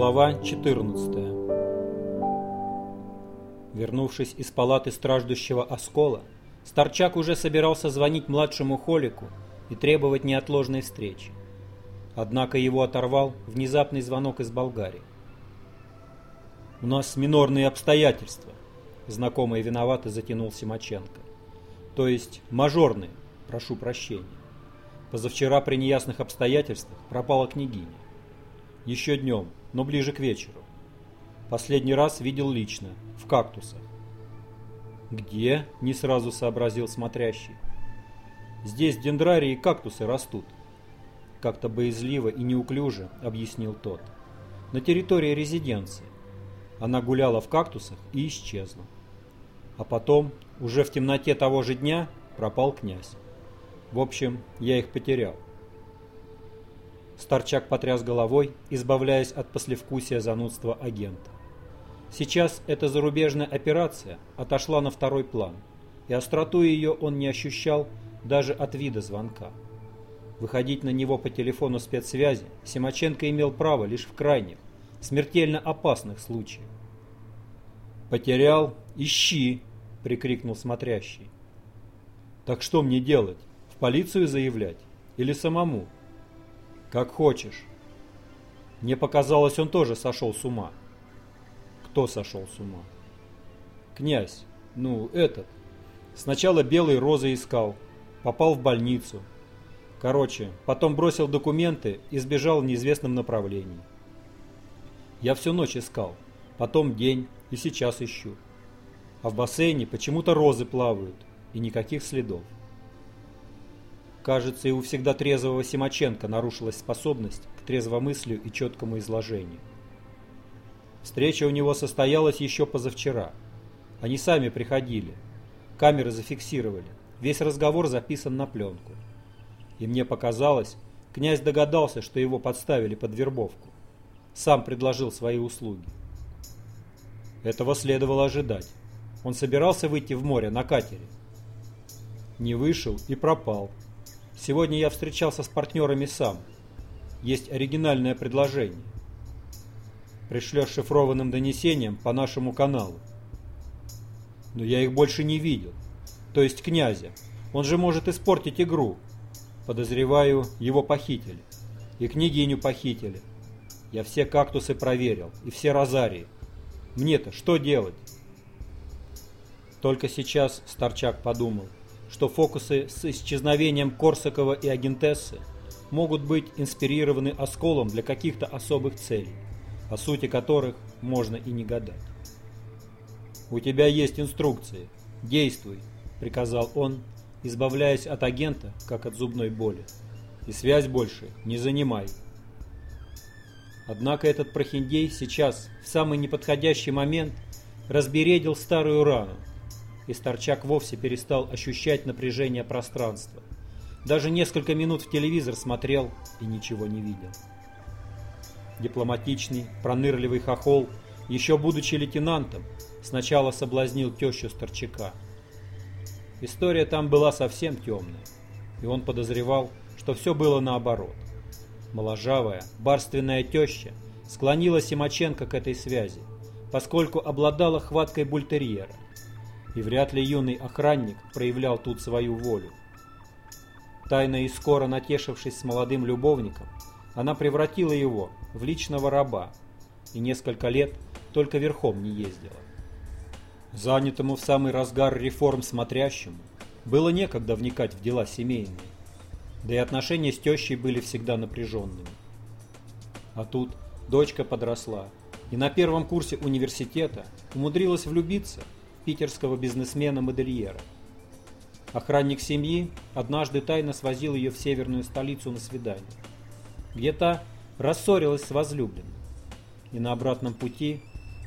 Глава 14 Вернувшись из палаты страждущего оскола, Старчак уже собирался звонить младшему Холику и требовать неотложной встречи. Однако его оторвал внезапный звонок из Болгарии. «У нас минорные обстоятельства», — знакомый виновато затянул Симаченко. «То есть мажорные, прошу прощения. Позавчера при неясных обстоятельствах пропала княгиня. Еще днем, но ближе к вечеру. Последний раз видел лично, в кактусах. «Где?» – не сразу сообразил смотрящий. «Здесь дендрарии и кактусы растут», – как-то боязливо и неуклюже объяснил тот. «На территории резиденции. Она гуляла в кактусах и исчезла. А потом, уже в темноте того же дня, пропал князь. В общем, я их потерял. Старчак потряс головой, избавляясь от послевкусия занудства агента. Сейчас эта зарубежная операция отошла на второй план, и остроту ее он не ощущал даже от вида звонка. Выходить на него по телефону спецсвязи Симаченко имел право лишь в крайних, смертельно опасных случаях. «Потерял? Ищи!» — прикрикнул смотрящий. «Так что мне делать? полицию заявлять? Или самому? Как хочешь. Мне показалось, он тоже сошел с ума. Кто сошел с ума? Князь. Ну, этот. Сначала белые розы искал. Попал в больницу. Короче, потом бросил документы и сбежал в неизвестном направлении. Я всю ночь искал. Потом день и сейчас ищу. А в бассейне почему-то розы плавают и никаких следов. Кажется, и у всегда трезвого Симаченко нарушилась способность к трезвомыслию и четкому изложению. Встреча у него состоялась еще позавчера. Они сами приходили. Камеры зафиксировали. Весь разговор записан на пленку. И мне показалось, князь догадался, что его подставили под вербовку. Сам предложил свои услуги. Этого следовало ожидать. Он собирался выйти в море на катере. Не вышел и пропал. Сегодня я встречался с партнерами сам. Есть оригинальное предложение. Пришлешь шифрованным донесением по нашему каналу. Но я их больше не видел. То есть князя. Он же может испортить игру. Подозреваю, его похитили. И княгиню похитили. Я все кактусы проверил. И все розарии. Мне-то что делать? Только сейчас Старчак подумал что фокусы с исчезновением Корсакова и Агентессы могут быть инспирированы осколом для каких-то особых целей, о сути которых можно и не гадать. «У тебя есть инструкции. Действуй», — приказал он, избавляясь от агента, как от зубной боли. «И связь больше не занимай». Однако этот прохиндей сейчас, в самый неподходящий момент, разбередил старую рану, и Старчак вовсе перестал ощущать напряжение пространства. Даже несколько минут в телевизор смотрел и ничего не видел. Дипломатичный, пронырливый хохол, еще будучи лейтенантом, сначала соблазнил тещу Старчака. История там была совсем темная, и он подозревал, что все было наоборот. Моложавая, барственная теща склонила Симаченко к этой связи, поскольку обладала хваткой бультерьера – и вряд ли юный охранник проявлял тут свою волю. Тайно и скоро натешившись с молодым любовником, она превратила его в личного раба и несколько лет только верхом не ездила. Занятому в самый разгар реформ смотрящему было некогда вникать в дела семейные, да и отношения с тещей были всегда напряженными. А тут дочка подросла и на первом курсе университета умудрилась влюбиться – питерского бизнесмена-модельера. Охранник семьи однажды тайно свозил ее в северную столицу на свидание, где та рассорилась с возлюбленным. И на обратном пути,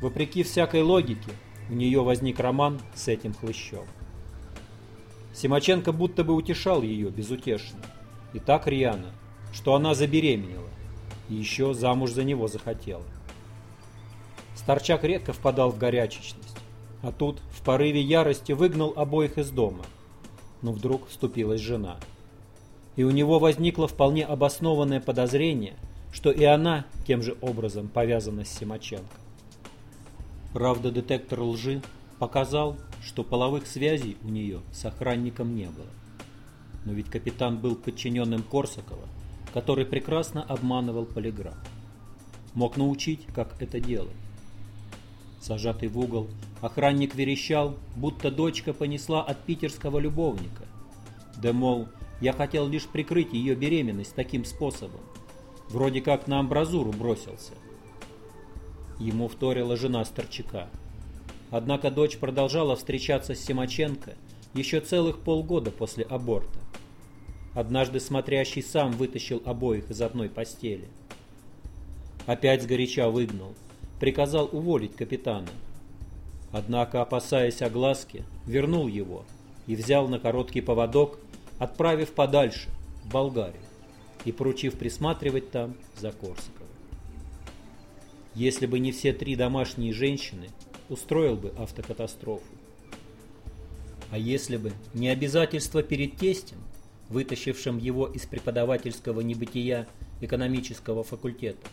вопреки всякой логике, у нее возник роман с этим хлыщом. Симаченко будто бы утешал ее безутешно, и так рьяно, что она забеременела, и еще замуж за него захотела. Старчак редко впадал в горячечность, а тут в порыве ярости выгнал обоих из дома. Но вдруг вступилась жена. И у него возникло вполне обоснованное подозрение, что и она тем же образом повязана с Симаченко. Правда, детектор лжи показал, что половых связей у нее с охранником не было. Но ведь капитан был подчиненным Корсакова, который прекрасно обманывал полиграф. Мог научить, как это делать. Сажатый в угол, охранник верещал, будто дочка понесла от питерского любовника. Да мол, я хотел лишь прикрыть ее беременность таким способом. Вроде как на амбразуру бросился. Ему вторила жена Старчака. Однако дочь продолжала встречаться с Симаченко еще целых полгода после аборта. Однажды смотрящий сам вытащил обоих из одной постели. Опять сгоряча выгнал, приказал уволить капитана. Однако, опасаясь огласки, вернул его и взял на короткий поводок, отправив подальше, в Болгарию, и поручив присматривать там за Корсаковым. Если бы не все три домашние женщины, устроил бы автокатастрофу. А если бы не обязательство перед тестем, вытащившим его из преподавательского небытия экономического факультета,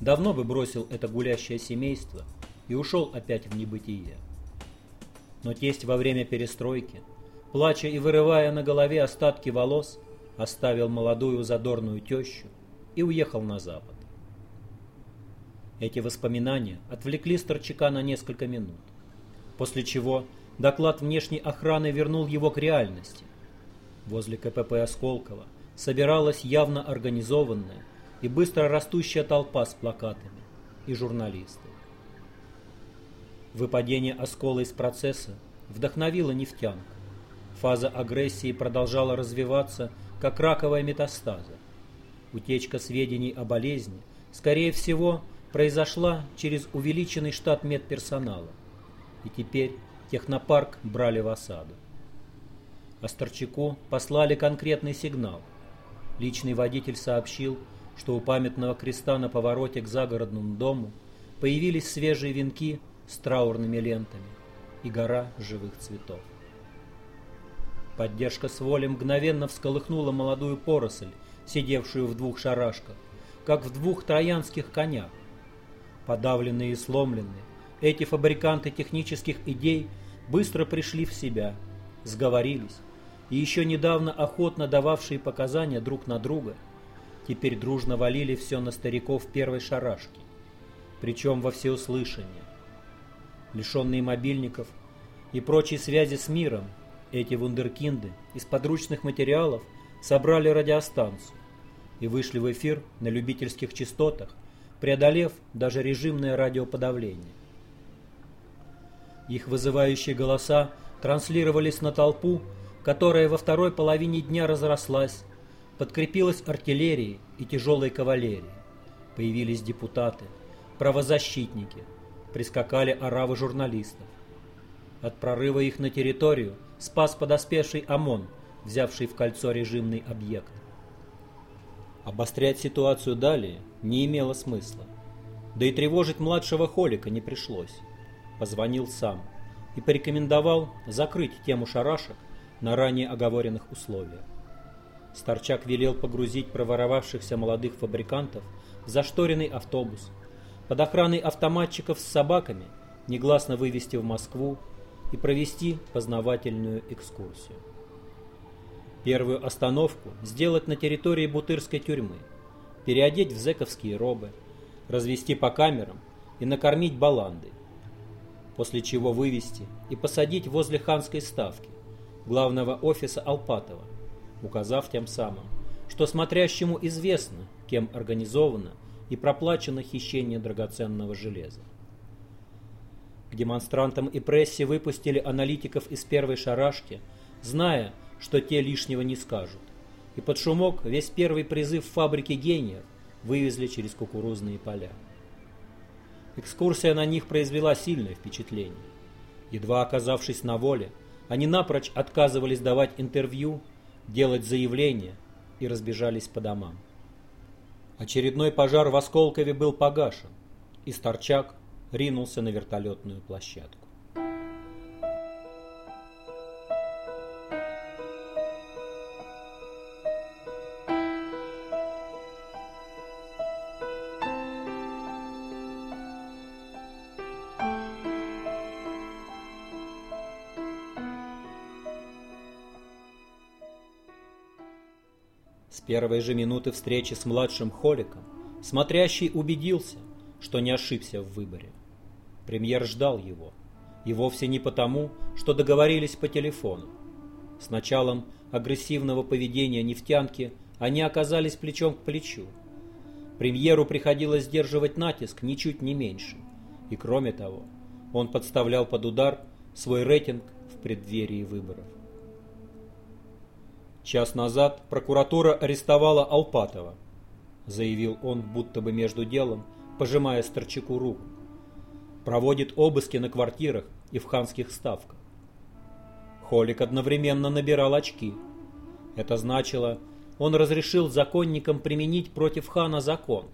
давно бы бросил это гулящее семейство и ушел опять в небытие. Но тесть во время перестройки, плача и вырывая на голове остатки волос, оставил молодую задорную тещу и уехал на запад. Эти воспоминания отвлекли Старчака на несколько минут, после чего доклад внешней охраны вернул его к реальности. Возле КПП Осколково собиралась явно организованная и быстро растущая толпа с плакатами и журналисты. Выпадение оскола из процесса вдохновило нефтянка. Фаза агрессии продолжала развиваться, как раковая метастаза. Утечка сведений о болезни, скорее всего, произошла через увеличенный штат медперсонала, и теперь технопарк брали в осаду. Осторчаку послали конкретный сигнал. Личный водитель сообщил, что у памятного креста на повороте к загородному дому появились свежие венки с траурными лентами и гора живых цветов. Поддержка с воли мгновенно всколыхнула молодую поросль, сидевшую в двух шарашках, как в двух троянских конях, Подавленные и сломленные, эти фабриканты технических идей быстро пришли в себя, сговорились, и еще недавно охотно дававшие показания друг на друга, теперь дружно валили все на стариков первой шарашки, причем во всеуслышание. Лишенные мобильников и прочей связи с миром, эти вундеркинды из подручных материалов собрали радиостанцию и вышли в эфир на любительских частотах преодолев даже режимное радиоподавление. Их вызывающие голоса транслировались на толпу, которая во второй половине дня разрослась, подкрепилась артиллерией и тяжелой кавалерией. Появились депутаты, правозащитники, прискакали оравы журналистов. От прорыва их на территорию спас подоспевший ОМОН, взявший в кольцо режимный объект. Обострять ситуацию далее не имело смысла. Да и тревожить младшего Холика не пришлось. Позвонил сам и порекомендовал закрыть тему шарашек на ранее оговоренных условиях. Старчак велел погрузить проворовавшихся молодых фабрикантов в зашторенный автобус, под охраной автоматчиков с собаками негласно вывести в Москву и провести познавательную экскурсию. Первую остановку сделать на территории Бутырской тюрьмы, переодеть в зэковские робы, развести по камерам и накормить баландой, после чего вывести и посадить возле ханской ставки, главного офиса Алпатова, указав тем самым, что смотрящему известно, кем организовано и проплачено хищение драгоценного железа. К демонстрантам и прессе выпустили аналитиков из первой шарашки, зная, что те лишнего не скажут. И под шумок весь первый призыв фабрики гениев вывезли через кукурузные поля. Экскурсия на них произвела сильное впечатление. Едва оказавшись на воле, они напрочь отказывались давать интервью, делать заявления и разбежались по домам. Очередной пожар в Осколкове был погашен, и Старчак ринулся на вертолетную площадку. Первые же минуты встречи с младшим Холиком смотрящий убедился, что не ошибся в выборе. Премьер ждал его. И вовсе не потому, что договорились по телефону. С началом агрессивного поведения нефтянки они оказались плечом к плечу. Премьеру приходилось сдерживать натиск ничуть не меньше. И кроме того, он подставлял под удар свой рейтинг в преддверии выборов. Час назад прокуратура арестовала Алпатова, заявил он, будто бы между делом, пожимая Старчаку руку. Проводит обыски на квартирах и в ханских ставках. Холик одновременно набирал очки. Это значило, он разрешил законникам применить против хана закон.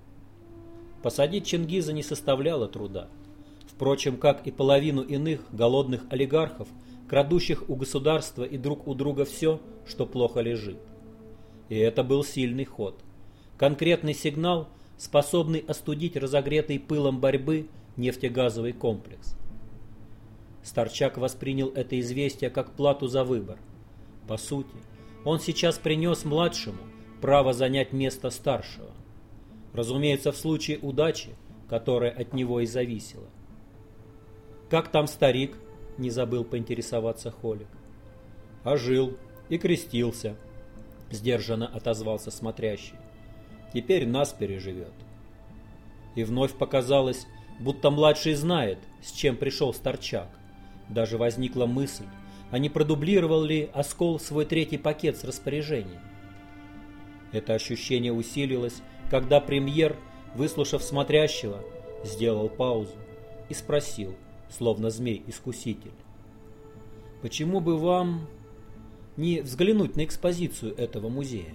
Посадить Чингиза не составляло труда. Впрочем, как и половину иных голодных олигархов, крадущих у государства и друг у друга все, что плохо лежит. И это был сильный ход. Конкретный сигнал, способный остудить разогретый пылом борьбы нефтегазовый комплекс. Старчак воспринял это известие как плату за выбор. По сути, он сейчас принес младшему право занять место старшего. Разумеется, в случае удачи, которая от него и зависела. «Как там старик?» — не забыл поинтересоваться Холик. «А жил и крестился», — сдержанно отозвался смотрящий. «Теперь нас переживет». И вновь показалось, будто младший знает, с чем пришел Старчак. Даже возникла мысль, а не продублировал ли Оскол свой третий пакет с распоряжением. Это ощущение усилилось, когда премьер, выслушав смотрящего, сделал паузу и спросил, словно змей-искуситель. «Почему бы вам не взглянуть на экспозицию этого музея?»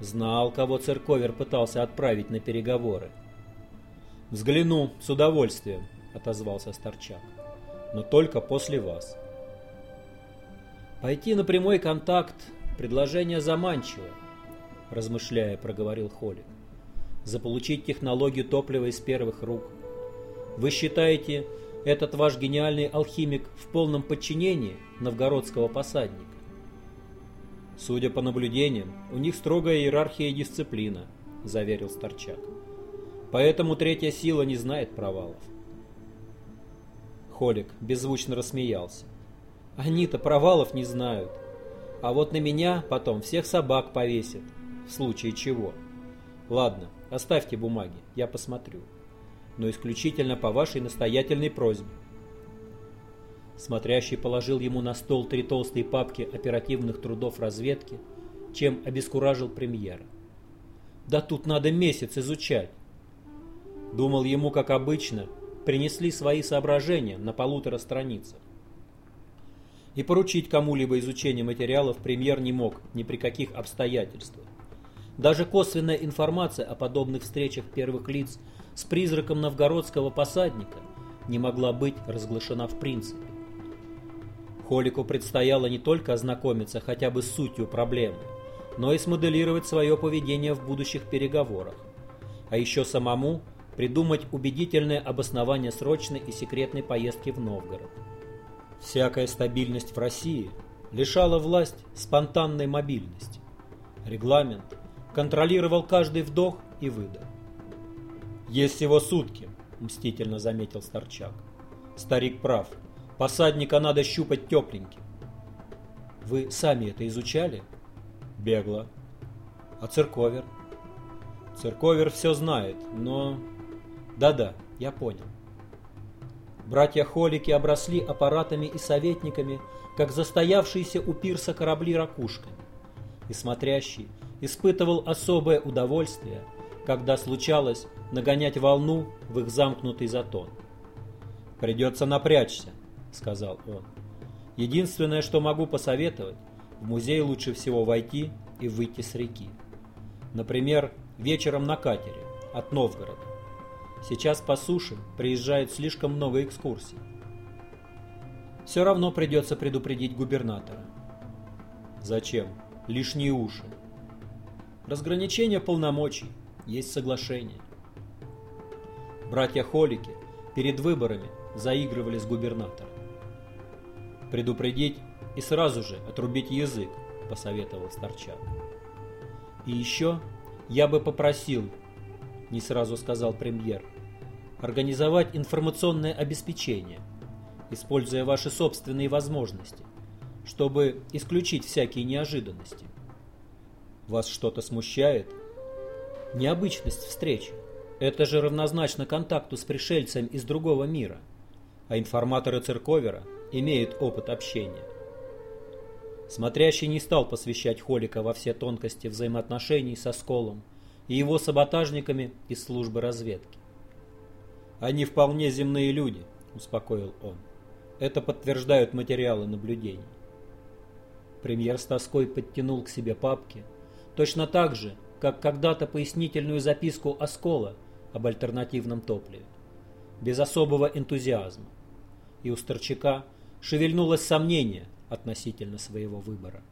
Знал, кого церковер пытался отправить на переговоры. «Взгляну с удовольствием», — отозвался Старчак но только после вас. Пойти на прямой контакт – предложение заманчивое, размышляя, проговорил Холик. Заполучить технологию топлива из первых рук. Вы считаете, этот ваш гениальный алхимик в полном подчинении новгородского посадника? Судя по наблюдениям, у них строгая иерархия и дисциплина, заверил Старчак. Поэтому третья сила не знает провалов. Холик беззвучно рассмеялся. Они-то провалов не знают. А вот на меня потом всех собак повесят. В случае чего. Ладно, оставьте бумаги, я посмотрю. Но исключительно по вашей настоятельной просьбе. Смотрящий положил ему на стол три толстые папки оперативных трудов разведки, чем обескуражил премьера. Да тут надо месяц изучать. Думал ему, как обычно, принесли свои соображения на полутора страницах. И поручить кому-либо изучение материалов премьер не мог ни при каких обстоятельствах. Даже косвенная информация о подобных встречах первых лиц с призраком новгородского посадника не могла быть разглашена в принципе. Холику предстояло не только ознакомиться хотя бы с сутью проблемы, но и смоделировать свое поведение в будущих переговорах, а еще самому – придумать убедительное обоснование срочной и секретной поездки в Новгород. Всякая стабильность в России лишала власть спонтанной мобильности. Регламент контролировал каждый вдох и выдох. «Есть всего сутки», — мстительно заметил Старчак. «Старик прав. Посадника надо щупать тепленьким». «Вы сами это изучали?» «Бегло». «А церковер?» «Церковер все знает, но да-да, я понял. Братья-холики обросли аппаратами и советниками, как застоявшиеся у пирса корабли ракушками. И смотрящий испытывал особое удовольствие, когда случалось нагонять волну в их замкнутый затон. «Придется напрячься», — сказал он. «Единственное, что могу посоветовать, в музей лучше всего войти и выйти с реки. Например, вечером на катере от Новгорода. Сейчас по суше приезжает слишком много экскурсий. Все равно придется предупредить губернатора. Зачем? Лишние уши. Разграничение полномочий. Есть соглашение. Братья Холики перед выборами заигрывали с губернатором. Предупредить и сразу же отрубить язык, посоветовал Старчак. И еще я бы попросил, не сразу сказал премьер, организовать информационное обеспечение, используя ваши собственные возможности, чтобы исключить всякие неожиданности. Вас что-то смущает? Необычность встречи. Это же равнозначно контакту с пришельцем из другого мира, а информаторы Церковера имеют опыт общения. Смотрящий не стал посвящать Холика во все тонкости взаимоотношений со Сколом и его саботажниками из службы разведки. «Они вполне земные люди», — успокоил он. «Это подтверждают материалы наблюдений». Премьер с тоской подтянул к себе папки, точно так же, как когда-то пояснительную записку Оскола об альтернативном топливе, без особого энтузиазма. И у Старчака шевельнулось сомнение относительно своего выбора.